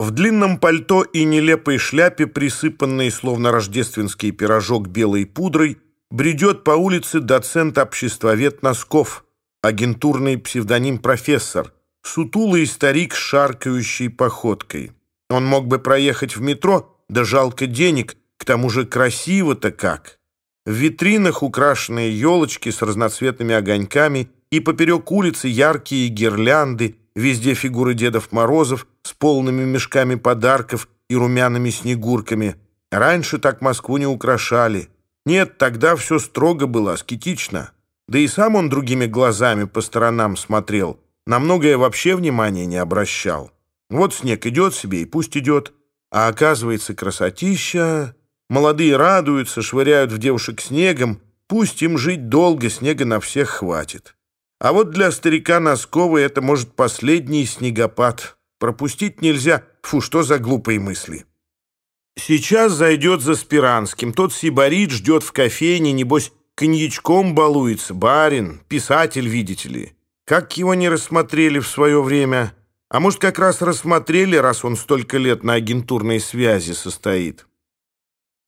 В длинном пальто и нелепой шляпе, присыпанной, словно рождественский пирожок белой пудрой, бредет по улице доцент-обществовед Носков, агентурный псевдоним «профессор», сутулый старик с шаркающей походкой. Он мог бы проехать в метро, да жалко денег, к тому же красиво-то как. В витринах украшенные елочки с разноцветными огоньками и поперек улицы яркие гирлянды, везде фигуры Дедов Морозов с полными мешками подарков и румяными снегурками. Раньше так Москву не украшали. Нет, тогда все строго было, аскетично. Да и сам он другими глазами по сторонам смотрел. На многое вообще внимания не обращал. Вот снег идет себе и пусть идет. А оказывается, красотища... Молодые радуются, швыряют в девушек снегом. Пусть им жить долго, снега на всех хватит. А вот для старика Носкова это может последний снегопад. пропустить нельзя. Фу, что за глупые мысли. Сейчас зайдет за Спиранским. Тот сибарит ждет в кофейне, небось, коньячком балуется. Барин, писатель, видите ли. Как его не рассмотрели в свое время? А может, как раз рассмотрели, раз он столько лет на агентурной связи состоит.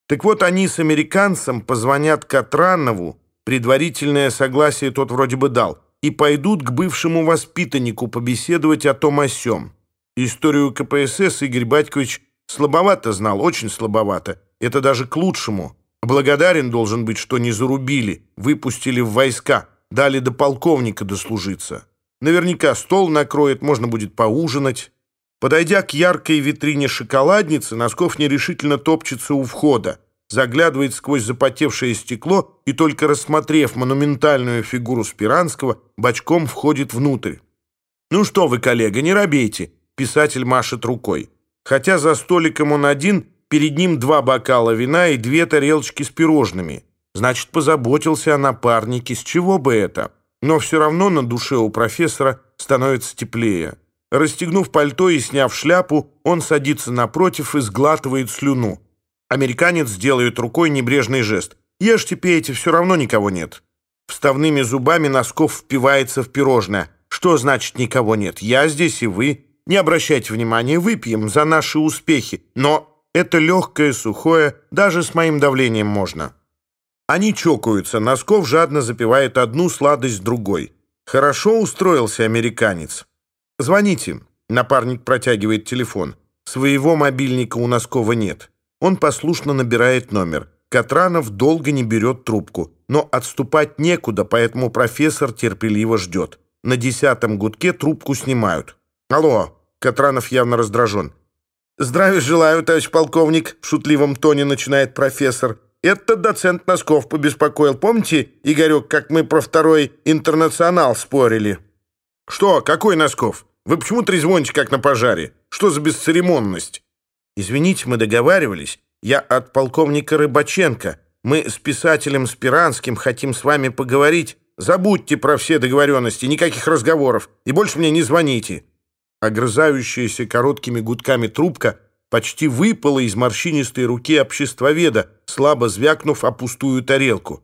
Так вот, они с американцем позвонят Катранову, предварительное согласие тот вроде бы дал, и пойдут к бывшему воспитаннику побеседовать о том о сём. Историю КПСС Игорь Батькович слабовато знал, очень слабовато. Это даже к лучшему. Благодарен должен быть, что не зарубили, выпустили в войска, дали до полковника дослужиться. Наверняка стол накроет, можно будет поужинать. Подойдя к яркой витрине шоколадницы, Носков нерешительно топчется у входа заглядывает сквозь запотевшее стекло и, только рассмотрев монументальную фигуру Спиранского, бочком входит внутрь. «Ну что вы, коллега, не робейте!» Писатель машет рукой. Хотя за столиком он один, перед ним два бокала вина и две тарелочки с пирожными. Значит, позаботился о напарнике, с чего бы это? Но все равно на душе у профессора становится теплее. Расстегнув пальто и сняв шляпу, он садится напротив и сглатывает слюну. Американец делает рукой небрежный жест. «Ешьте, пейте, все равно никого нет». Вставными зубами Носков впивается в пирожное. «Что значит никого нет? Я здесь и вы. Не обращайте внимания, выпьем за наши успехи. Но это легкое, сухое, даже с моим давлением можно». Они чокаются. Носков жадно запивает одну сладость другой. Хорошо устроился американец. «Звоните». Напарник протягивает телефон. Своего мобильника у Носкова нет. Он послушно набирает номер. Катранов долго не берет трубку, но отступать некуда, поэтому профессор терпеливо ждет. На десятом гудке трубку снимают. «Алло!» Катранов явно раздражен. «Здравия желаю, товарищ полковник!» В шутливом тоне начинает профессор. «Это доцент Носков побеспокоил. Помните, Игорек, как мы про второй интернационал спорили?» «Что? Какой Носков? Вы почему трезвоните, как на пожаре? Что за бесцеремонность?» «Извините, мы договаривались. Я от полковника Рыбаченко. Мы с писателем Спиранским хотим с вами поговорить. Забудьте про все договоренности, никаких разговоров. И больше мне не звоните». Огрызающаяся короткими гудками трубка почти выпала из морщинистой руки обществоведа, слабо звякнув о пустую тарелку.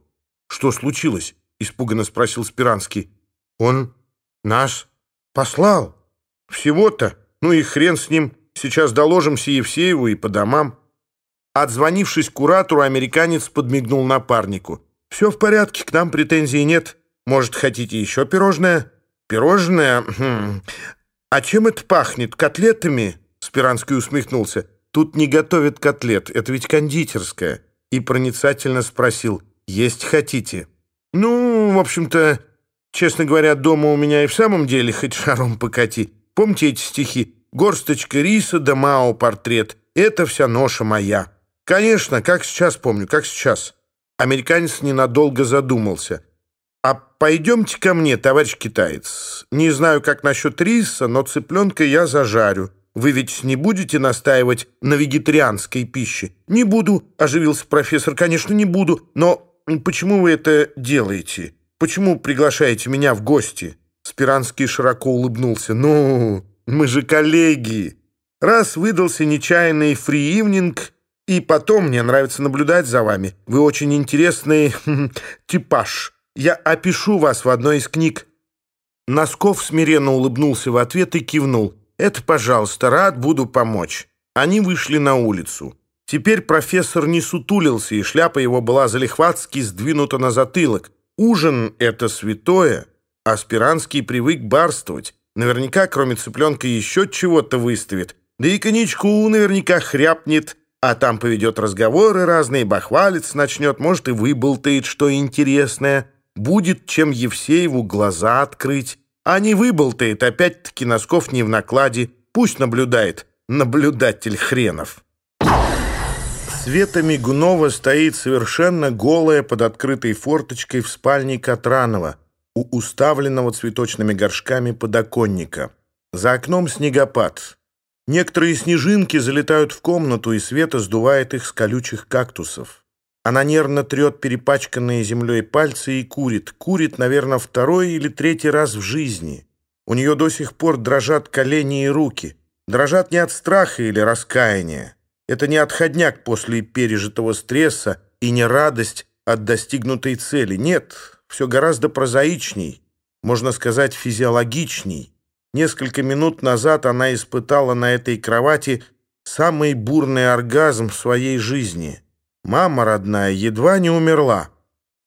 «Что случилось?» — испуганно спросил Спиранский. «Он нас послал. Всего-то. Ну и хрен с ним». Сейчас доложимся Евсееву и по домам». Отзвонившись куратору, американец подмигнул напарнику. «Все в порядке, к нам претензий нет. Может, хотите еще пирожное?» «Пирожное? Хм. А чем это пахнет? Котлетами?» Спиранский усмехнулся. «Тут не готовят котлет, это ведь кондитерская». И проницательно спросил, «Есть хотите?» «Ну, в общем-то, честно говоря, дома у меня и в самом деле хоть шаром покати. Помните эти стихи? горсточка риса да Мао портрет. Это вся ноша моя. Конечно, как сейчас помню, как сейчас. Американец ненадолго задумался. «А пойдемте ко мне, товарищ китаец. Не знаю, как насчет риса, но цыпленка я зажарю. Вы ведь не будете настаивать на вегетарианской пище?» «Не буду», — оживился профессор. «Конечно, не буду. Но почему вы это делаете? Почему приглашаете меня в гости?» Спиранский широко улыбнулся. «Ну, мы же коллеги. Раз выдался нечаянный фри-ивнинг, и потом мне нравится наблюдать за вами. Вы очень интересный типаж. Я опишу вас в одной из книг». Носков смиренно улыбнулся в ответ и кивнул. Это, пожалуйста, рад буду помочь». Они вышли на улицу. Теперь профессор не сутулился, и шляпа его была залихватски сдвинута на затылок. Ужин — это святое. Аспиранский привык барствовать. Наверняка, кроме цыпленка, еще чего-то выставит. Да и коньячку наверняка хряпнет, а там поведет разговоры разные, бахвалец начнет, может, и выболтает что интересное. будет чем Евсееву глаза открыть. А не выболтает опять-таки носков не в накладе. Пусть наблюдает, наблюдатель хренов. Света Мигунова стоит совершенно голая под открытой форточкой в спальне Катранова у уставленного цветочными горшками подоконника. За окном снегопад. Некоторые снежинки залетают в комнату, и Света сдувает их с колючих кактусов. Она нервно трет перепачканные землей пальцы и курит. Курит, наверное, второй или третий раз в жизни. У нее до сих пор дрожат колени и руки. Дрожат не от страха или раскаяния. Это не отходняк после пережитого стресса и не радость от достигнутой цели. Нет, все гораздо прозаичней, можно сказать, физиологичней. Несколько минут назад она испытала на этой кровати самый бурный оргазм в своей жизни – Мама родная едва не умерла.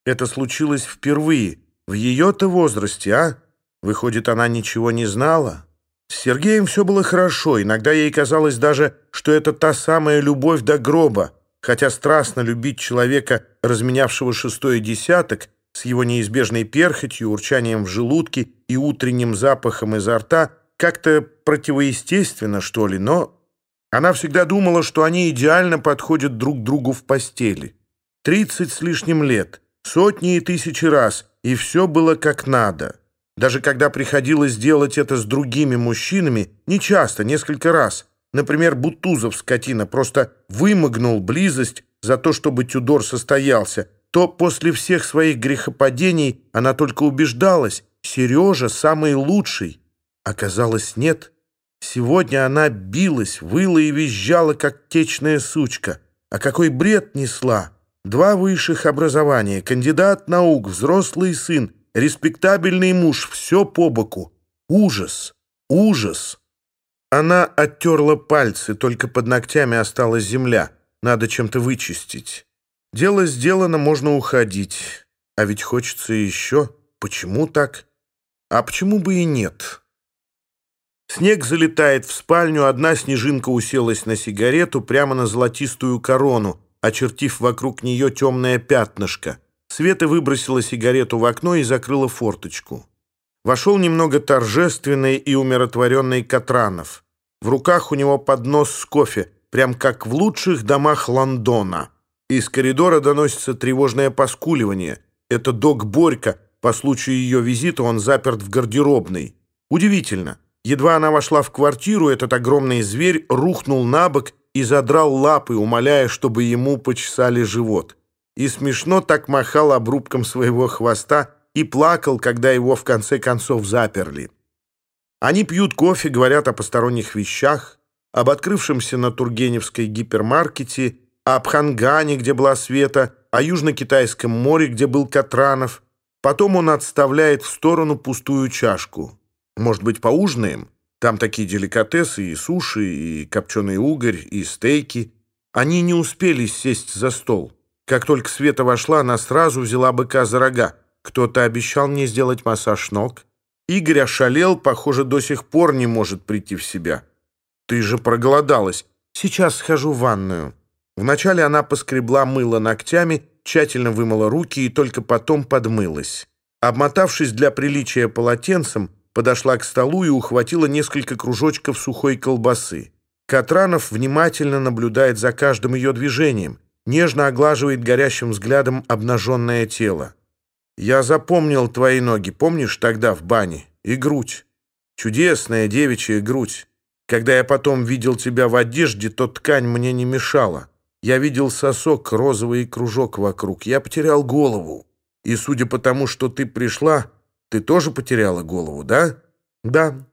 Это случилось впервые. В ее-то возрасте, а? Выходит, она ничего не знала? С Сергеем все было хорошо. Иногда ей казалось даже, что это та самая любовь до гроба. Хотя страстно любить человека, разменявшего шестой десяток, с его неизбежной перхотью, урчанием в желудке и утренним запахом изо рта, как-то противоестественно, что ли, но она всегда думала, что они идеально подходят друг другу в постели. Тридцать с лишним лет, сотни и тысячи раз, и все было как надо. Даже когда приходилось делать это с другими мужчинами, не часто, несколько раз. Например, Бутузов, скотина, просто вымогнул близость за то, чтобы Тюдор состоялся, то после всех своих грехопадений она только убеждалась, Сережа самый лучший. Оказалось, нет. Сегодня она билась, выла и визжала, как течная сучка. А какой бред несла! Два высших образования, кандидат наук, взрослый сын, респектабельный муж, все по боку. Ужас! Ужас! Она оттерла пальцы, только под ногтями осталась земля. Надо чем-то вычистить. Дело сделано, можно уходить. А ведь хочется еще. Почему так? А почему бы и нет? Снег залетает в спальню, одна снежинка уселась на сигарету прямо на золотистую корону, очертив вокруг нее темное пятнышко. Света выбросила сигарету в окно и закрыла форточку. Вошел немного торжественный и умиротворенный Катранов. В руках у него поднос с кофе, прям как в лучших домах Лондона. Из коридора доносится тревожное поскуливание. Это док Борька. По случаю ее визита он заперт в гардеробной. Удивительно. Едва она вошла в квартиру, этот огромный зверь рухнул на бок и задрал лапы, умоляя, чтобы ему почесали живот. И смешно так махал обрубком своего хвоста и плакал, когда его в конце концов заперли. Они пьют кофе, говорят о посторонних вещах, об открывшемся на Тургеневской гипермаркете о Пхангане, где была Света, о Южно-Китайском море, где был Катранов. Потом он отставляет в сторону пустую чашку. Может быть, поужинаем? Там такие деликатесы и суши, и копченый угорь, и стейки. Они не успели сесть за стол. Как только Света вошла, она сразу взяла быка за рога. Кто-то обещал мне сделать массаж ног. Игорь ошалел, похоже, до сих пор не может прийти в себя. Ты же проголодалась. Сейчас схожу в ванную. Вначале она поскребла мыло ногтями, тщательно вымыла руки и только потом подмылась. Обмотавшись для приличия полотенцем, подошла к столу и ухватила несколько кружочков сухой колбасы. Катранов внимательно наблюдает за каждым ее движением, нежно оглаживает горящим взглядом обнаженное тело. «Я запомнил твои ноги, помнишь, тогда в бане? И грудь. Чудесная девичья грудь. Когда я потом видел тебя в одежде, то ткань мне не мешала. Я видел сосок, розовый кружок вокруг. Я потерял голову. И судя по тому, что ты пришла, Ты тоже потеряла голову, да? Да.